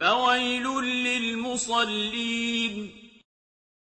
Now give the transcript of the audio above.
فَوَيْلٌ لِّلْمُصَلِّينَ.